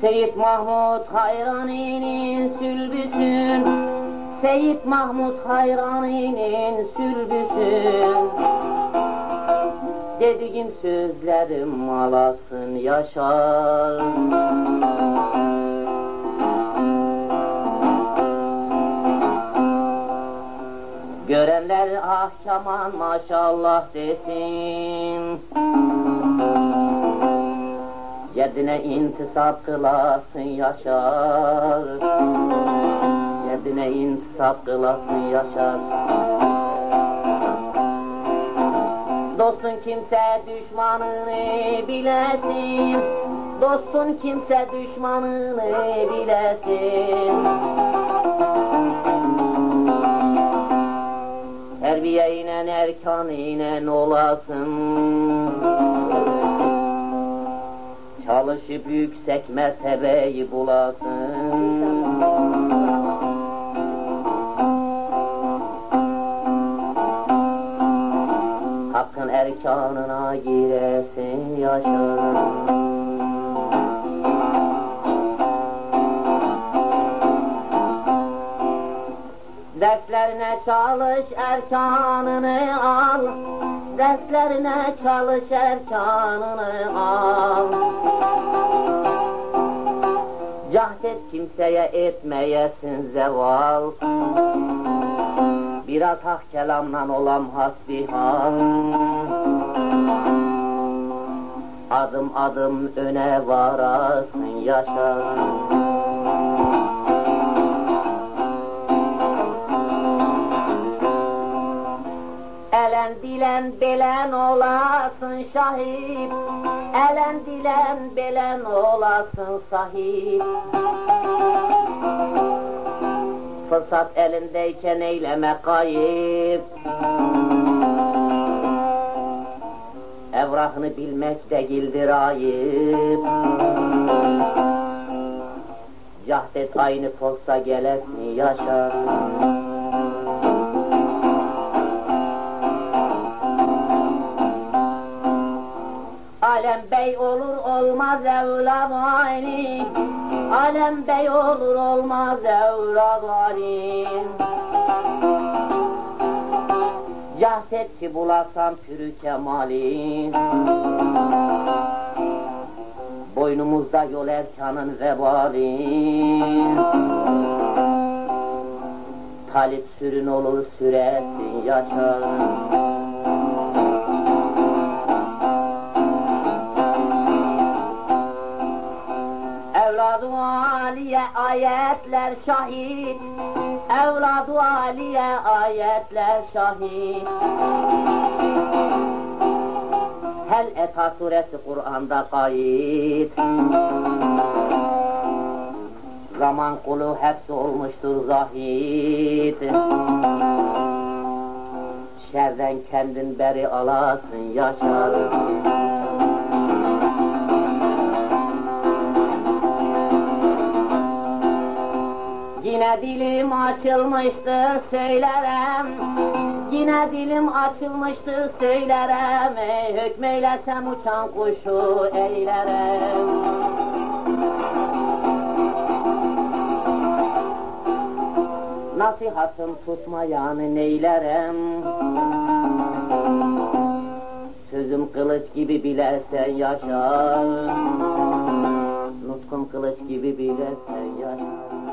Seyit Mahmud Hayrani'nin sülbüsün. Seyit Mahmud Hayrani'nin sülbüsün. Dediğim sözlerim alasın yaşar. Görenler ah kaman maşallah desin Ceddine intisap kılasın yaşar. Ceddine intisap kılasın yaşar. Dostun kimse düşmanını bilesin. Dostun kimse düşmanını bilesin. Terbiye ile erkan ile olasın Çalışıp yüksek mertebeyi bulasın. Hakkın erkanına giresin yaşar Derslerine çalış erkanını al Derslerine çalış erkanını al. Cahdet kimseye etmeyesin zeval. Biraz hak kelamla olam hasbihal Adım adım öne varasın yaşar Elen dilen belen olasın şahit. Elen dilen belen olasın sahip. Fırsat elindeyken eyleme kayıp. Evrahını bilmek değildir ayıp. Cahdet aynı posta gelesin yaşar Alem bey olur olmaz evlad aynı Alem bey olur olmaz evlad aynı Cahdet ki bulasam pürü kemali. Boynumuzda yol erkanın vebali. Talip sürün olur süresin yaşar Evladı Aliye ayetler şahit Evladı Aliye ayetler şahit Hel Eta suresi Kur'an'da kayıt. Zaman kulu hepsi olmuştur zahit. Şerden kendin beri alasın yaşar Yine dilim açılmıştır söylerem. Yine dilim açılmıştır söylerem. Ey hükmeylesem uçan kuşu eylerem Nasihatım tutmayanı neylerem? Sözüm kılıç gibi bilersen yaşar. Nutkum kılıç gibi bilersen yaşar